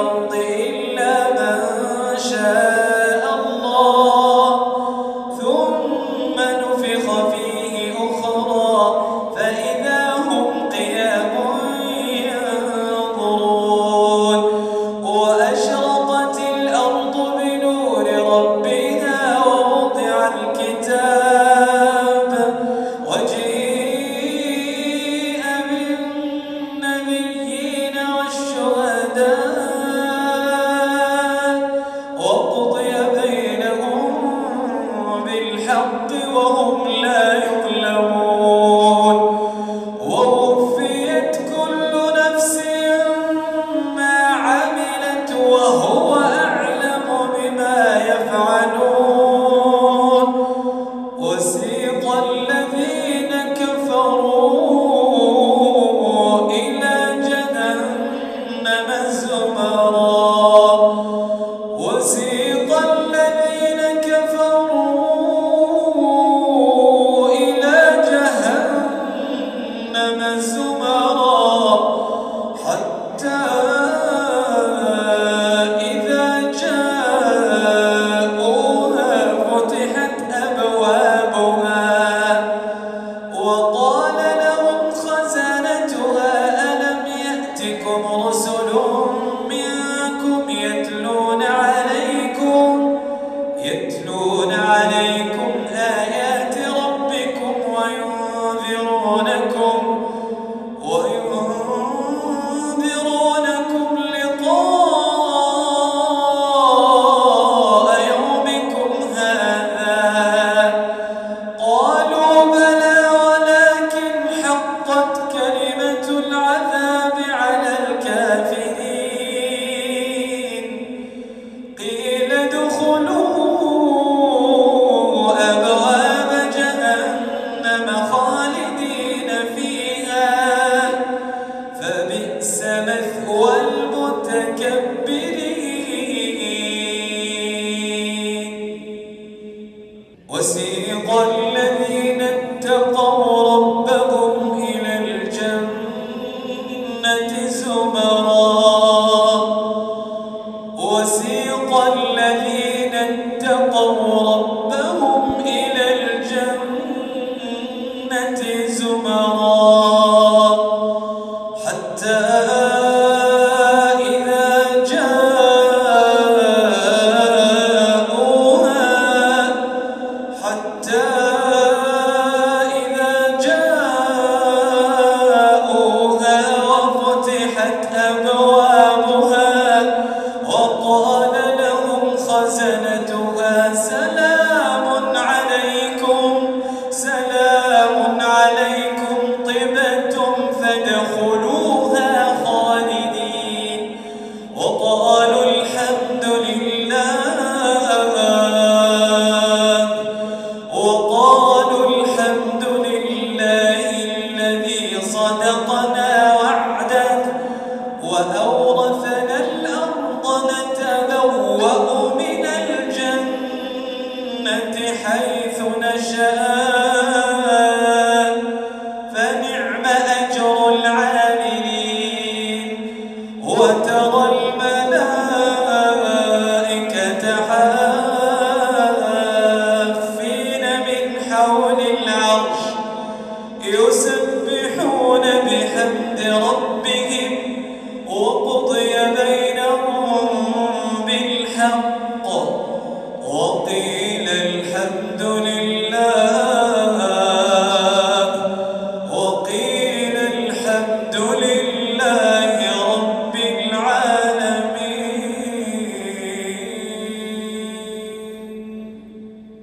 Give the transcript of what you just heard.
الأرض إلا من شاء. 오 وسيق الذين اتقوا ربهم إلى الجنة زمرا ربهم إلى الجنة زمرا all. حيث نشأ